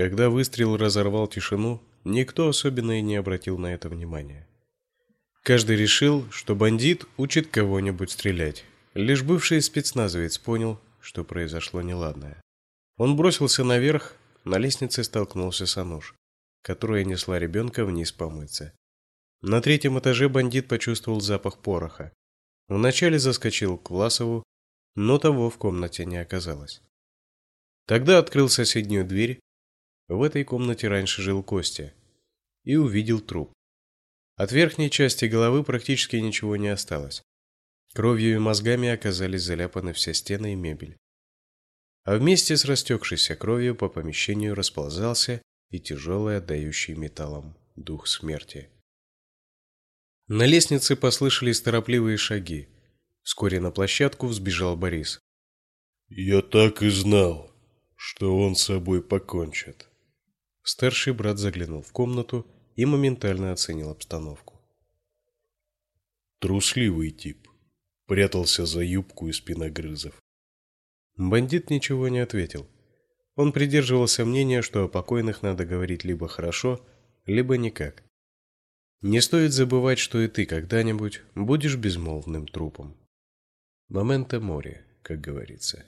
Когда выстрел разорвал тишину, никто особенно и не обратил на это внимания. Каждый решил, что бандит учит кого-нибудь стрелять. Лишь бывший спецназовец понял, что произошло неладное. Он бросился наверх, на лестнице столкнулся с Ануш, которая несла ребенка вниз помыться. На третьем этаже бандит почувствовал запах пороха. Вначале заскочил к Власову, но того в комнате не оказалось. Тогда открыл соседнюю дверь. В этой комнате раньше жил Костя и увидел труп. От верхней части головы практически ничего не осталось. Кровью и мозгами оказались заляпаны все стены и мебель. А вместе с растекшейся кровью по помещению расползался и тяжелый, отдающий металлом дух смерти. На лестнице послышались торопливые шаги. Вскоре на площадку взбежал Борис. «Я так и знал, что он с собой покончит». Старший брат заглянул в комнату и моментально оценил обстановку. Трусливый тип. Прятался за юбку из спиногрызов. Бандит ничего не ответил. Он придерживался мнения, что о покойных надо говорить либо хорошо, либо никак. Не стоит забывать, что и ты когда-нибудь будешь безмолвным трупом. Моменто море, как говорится.